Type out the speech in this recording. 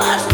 last